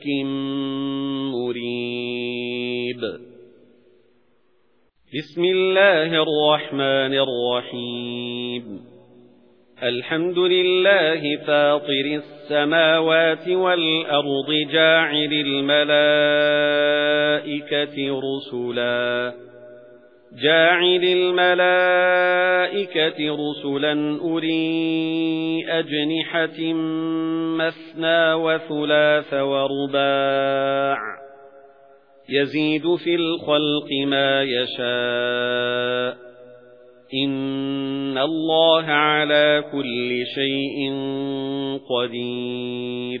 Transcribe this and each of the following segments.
شَكٍّ مُرِيبٍ. بِسْمِ اللَّهِ الرَّحْمَنِ الرَّحِيمِ. الْحَمْدُ لِلَّهِ فَاطِرِ السَّمَاوَاتِ وَالْأَرْضِ جَاعِلِ الْمَلَائِكَةِ رُسُلًا. جَاعِلِ الْمَلَائِكَةِ رُسُلًا أُولِي أَجْنِحَةٍ مَثْنَى وَثُلَاثَ وَرُبَاعَ يَزِيدُ فِي الْخَلْقِ مَا يَشَاءُ إِنَّ اللَّهَ عَلَى كُلِّ شَيْءٍ قَدِيرٌ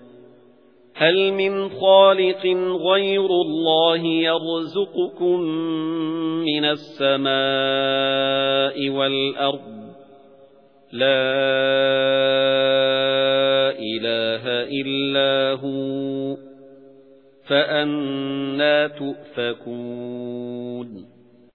هَلْ مِنْ خَالِقٍ غَيْرُ اللَّهِ يَرْزُقُكُمْ مِنَ السَّمَاءِ وَالْأَرْضِ؟ لَا إِلَٰهَ إِلَّا هُوَ فَأَنَّى تُؤْفَكُونَ.